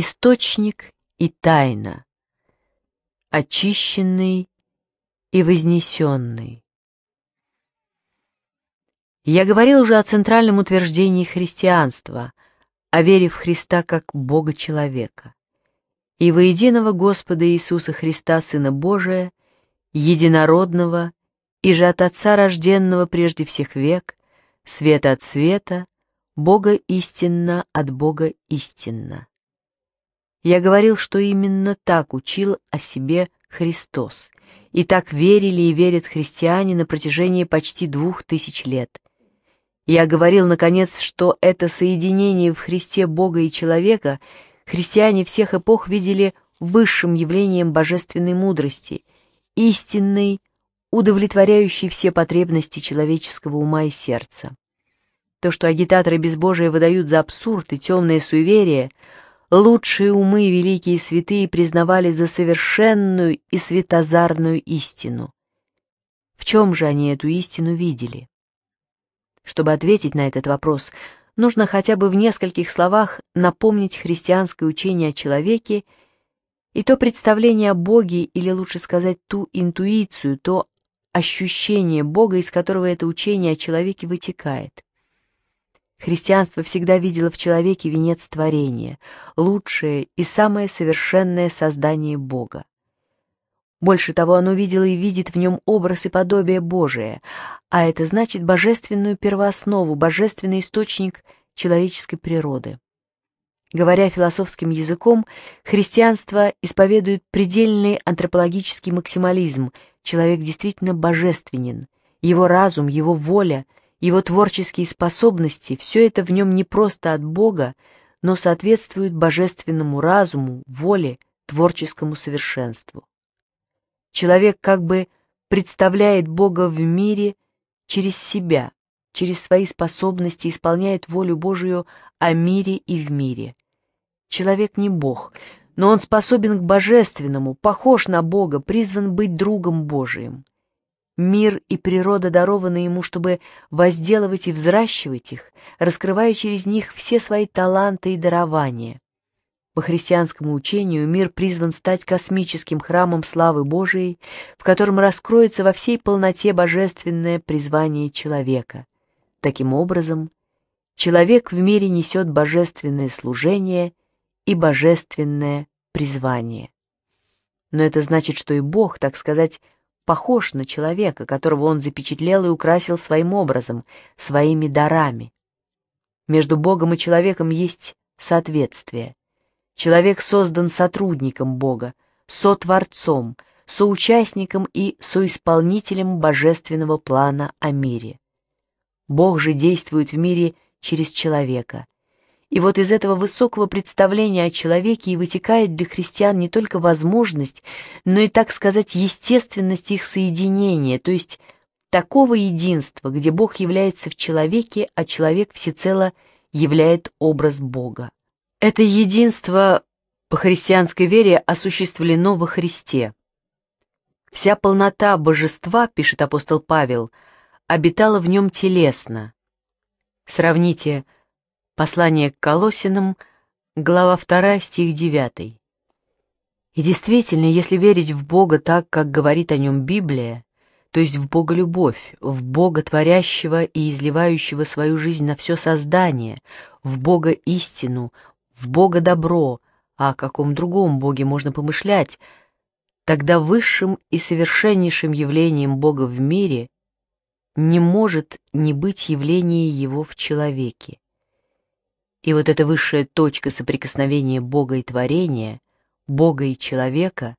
источник и тайна, очищенный и вознесенный. Я говорил уже о центральном утверждении христианства, о вере в Христа как Бога-человека и во единого Господа Иисуса Христа, Сына Божия, единородного и же от Отца рожденного прежде всех век, света от света, Бога истинно от Бога истинно. Я говорил, что именно так учил о себе Христос, и так верили и верят христиане на протяжении почти двух тысяч лет. Я говорил, наконец, что это соединение в Христе Бога и человека христиане всех эпох видели высшим явлением божественной мудрости, истинной, удовлетворяющей все потребности человеческого ума и сердца. То, что агитаторы безбожия выдают за абсурд и темное суеверие – лучшие умы и великие святые признавали за совершенную и светозарную истину. В чем же они эту истину видели? Чтобы ответить на этот вопрос, нужно хотя бы в нескольких словах напомнить христианское учение о человеке и то представление о Боге, или лучше сказать, ту интуицию, то ощущение Бога, из которого это учение о человеке вытекает. Христианство всегда видело в человеке венец творения, лучшее и самое совершенное создание Бога. Больше того, оно видело и видит в нем образ и подобие Божие, а это значит божественную первооснову, божественный источник человеческой природы. Говоря философским языком, христианство исповедует предельный антропологический максимализм. Человек действительно божественен. Его разум, его воля его творческие способности, все это в нем не просто от Бога, но соответствует божественному разуму, воле, творческому совершенству. Человек как бы представляет Бога в мире через себя, через свои способности исполняет волю Божию о мире и в мире. Человек не Бог, но он способен к божественному, похож на Бога, призван быть другом Божиим. Мир и природа дарованы ему, чтобы возделывать и взращивать их, раскрывая через них все свои таланты и дарования. По христианскому учению мир призван стать космическим храмом славы Божией, в котором раскроется во всей полноте божественное призвание человека. Таким образом, человек в мире несет божественное служение и божественное призвание. Но это значит, что и Бог, так сказать, похож на человека, которого он запечатлел и украсил своим образом, своими дарами. Между Богом и человеком есть соответствие. Человек создан сотрудником Бога, сотворцом, соучастником и соисполнителем божественного плана о мире. Бог же действует в мире через человека — и вот из этого высокого представления о человеке и вытекает для христиан не только возможность, но и, так сказать, естественность их соединения, то есть такого единства, где Бог является в человеке, а человек всецело являет образ Бога. Это единство по христианской вере осуществлено во Христе. Вся полнота божества, пишет апостол Павел, обитала в нем телесно. Сравните «Божество» Послание к Колосинам, глава 2, стих 9. И действительно, если верить в Бога так, как говорит о нем Библия, то есть в Бога любовь, в Бога творящего и изливающего свою жизнь на все создание, в Бога истину, в Бога добро, а о каком другом Боге можно помышлять, тогда высшим и совершеннейшим явлением Бога в мире не может не быть явление Его в человеке. И вот эта высшая точка соприкосновения Бога и творения, Бога и человека,